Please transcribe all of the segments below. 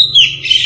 Thank you.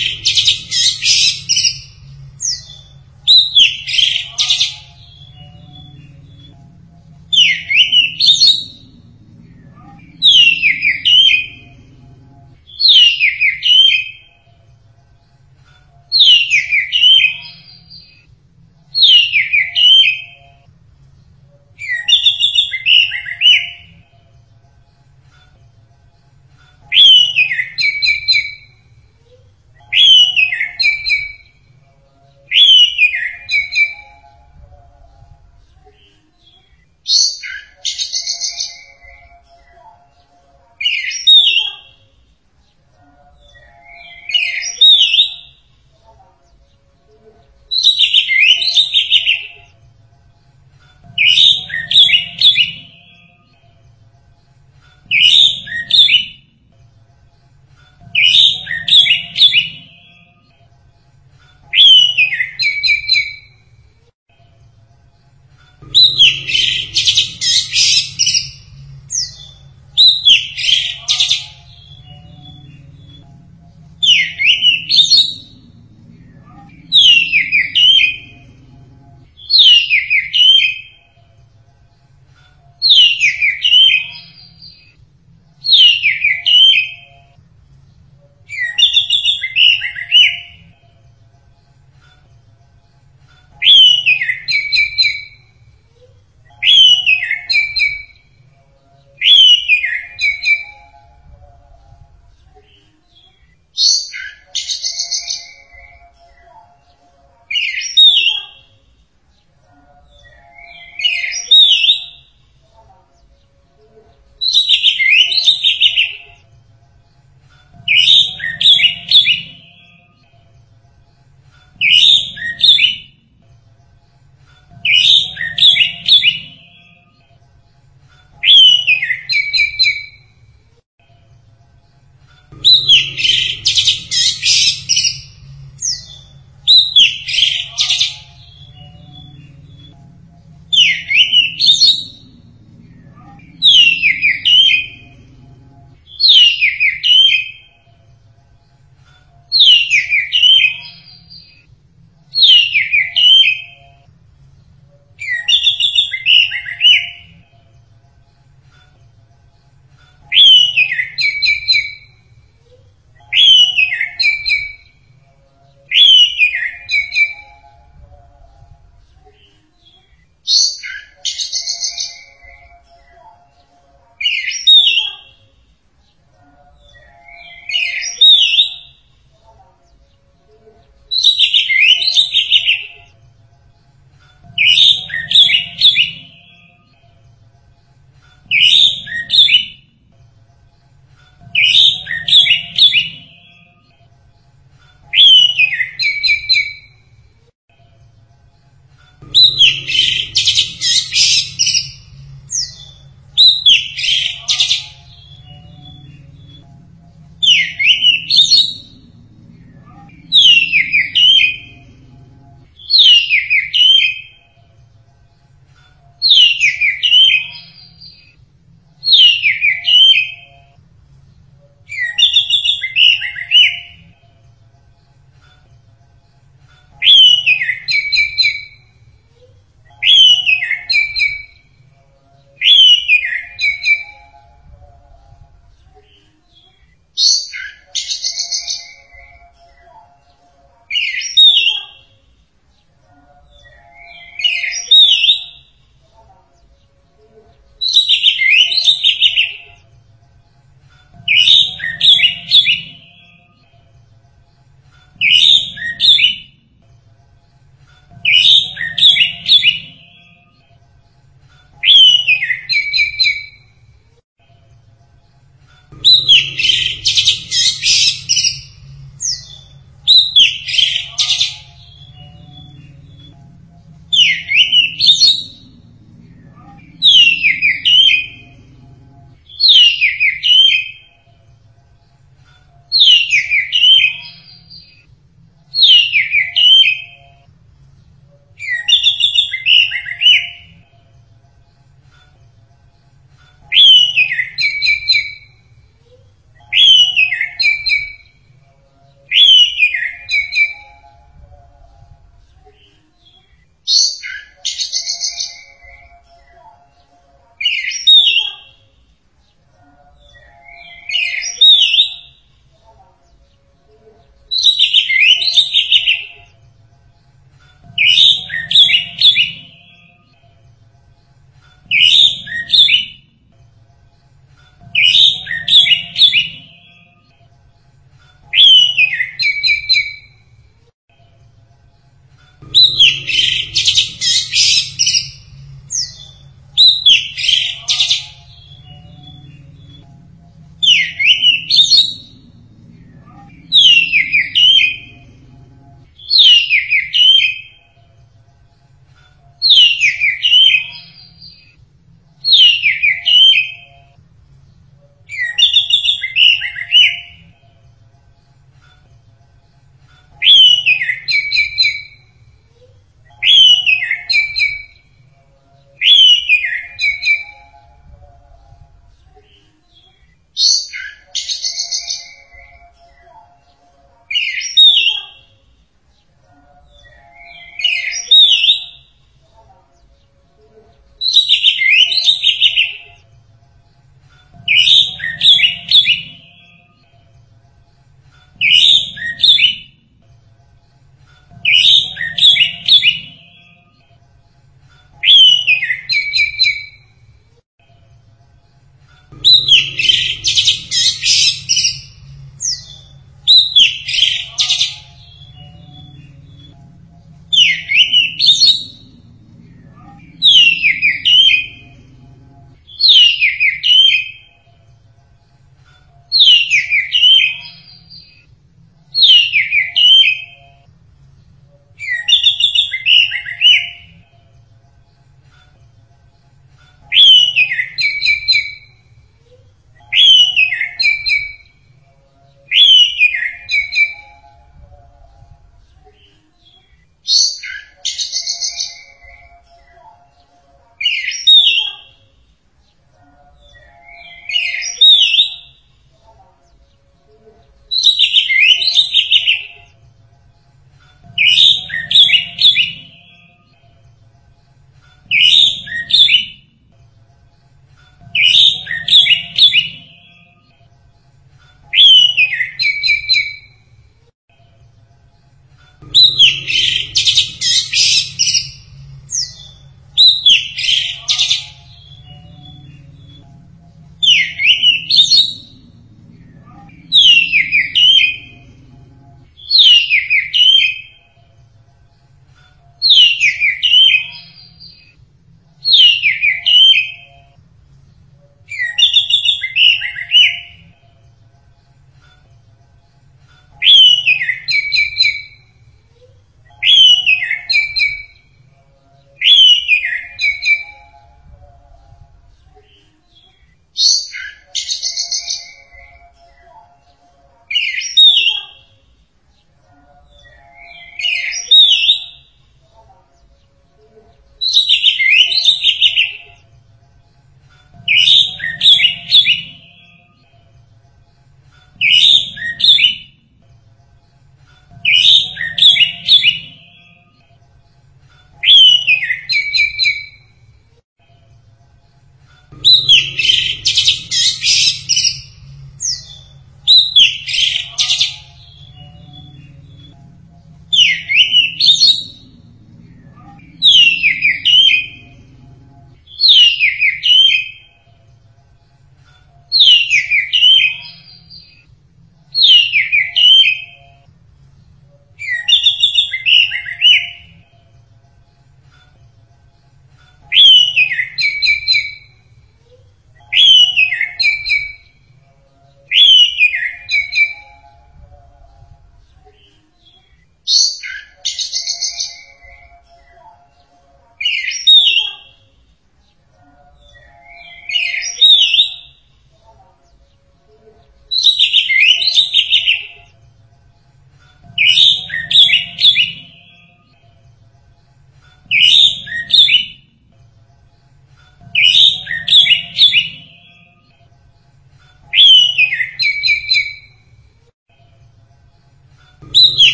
you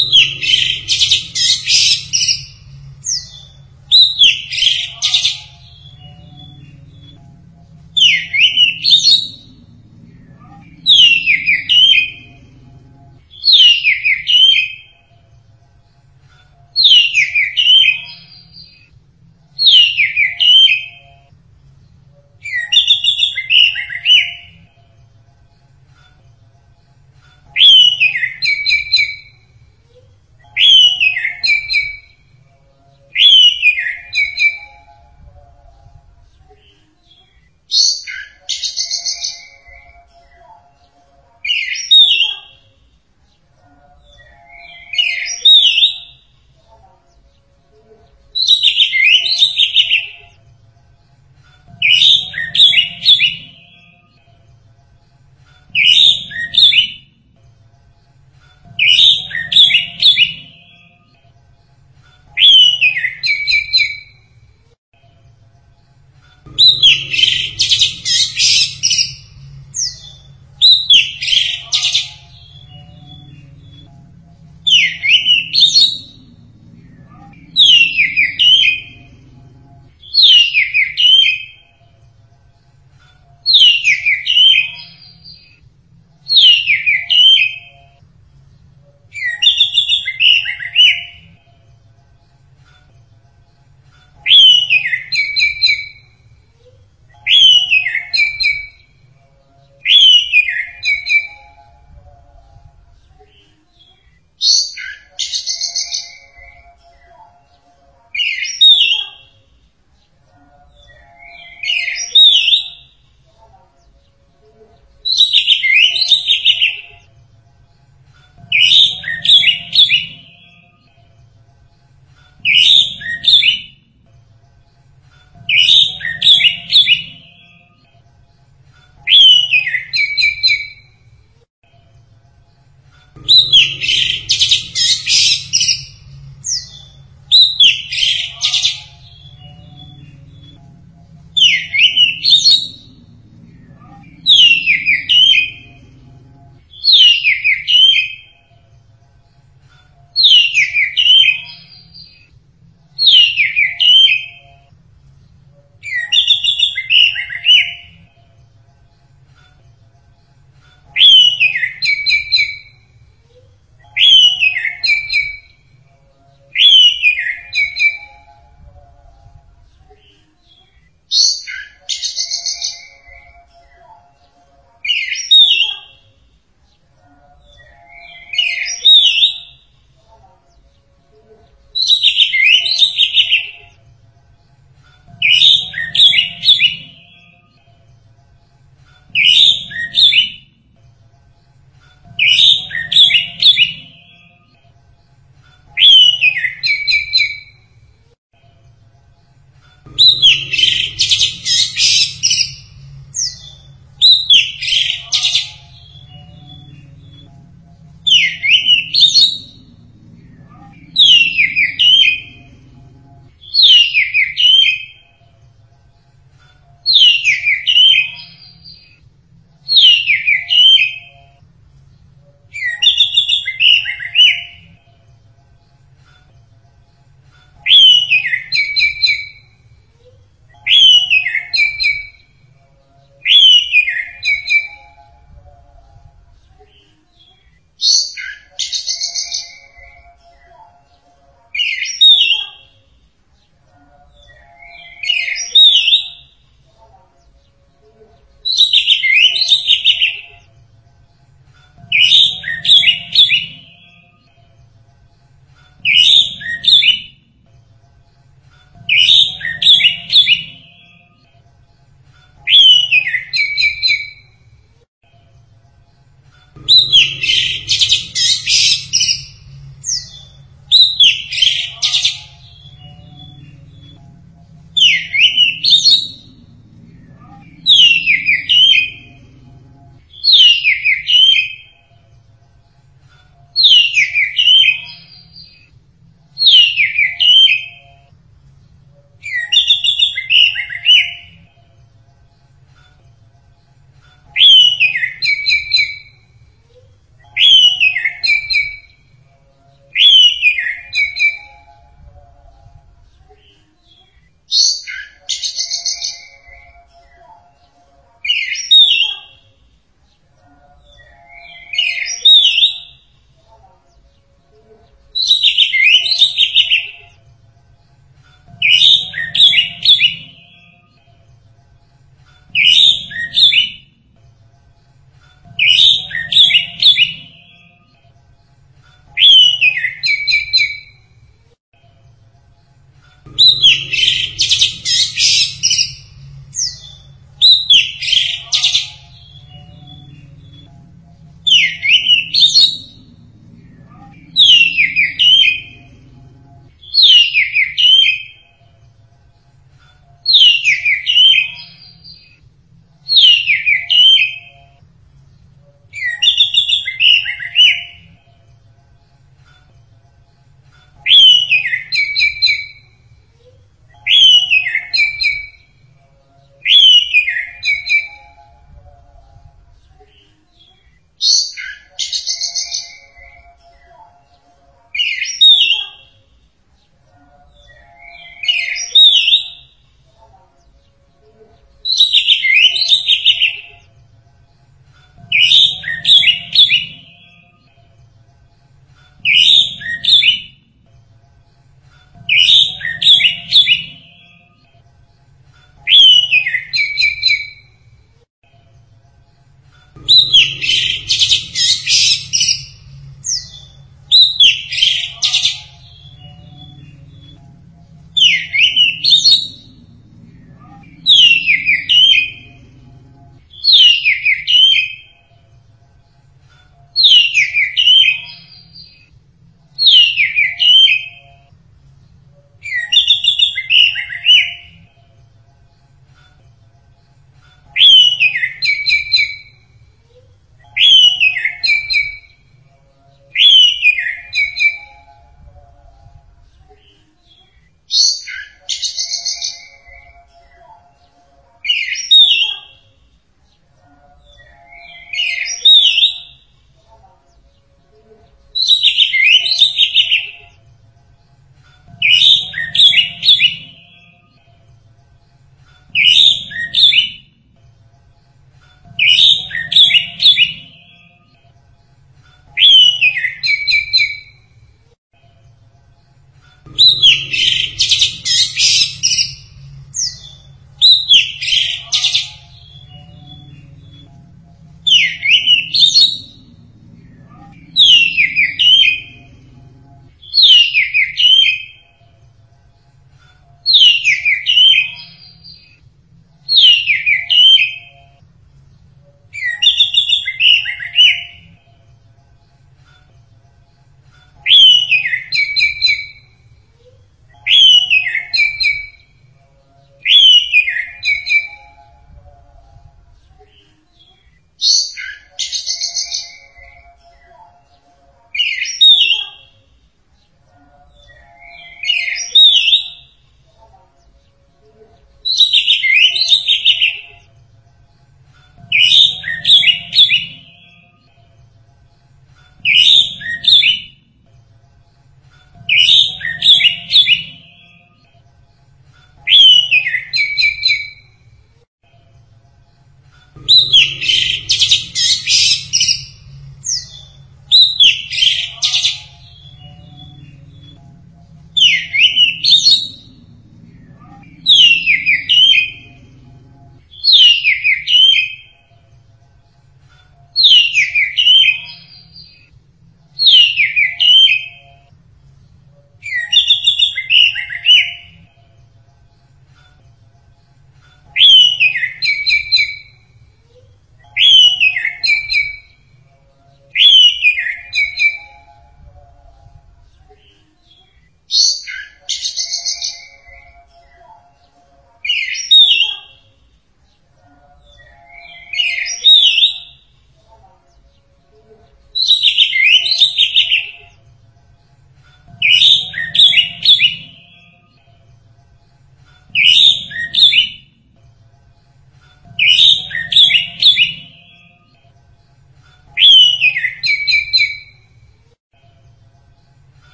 Thank you.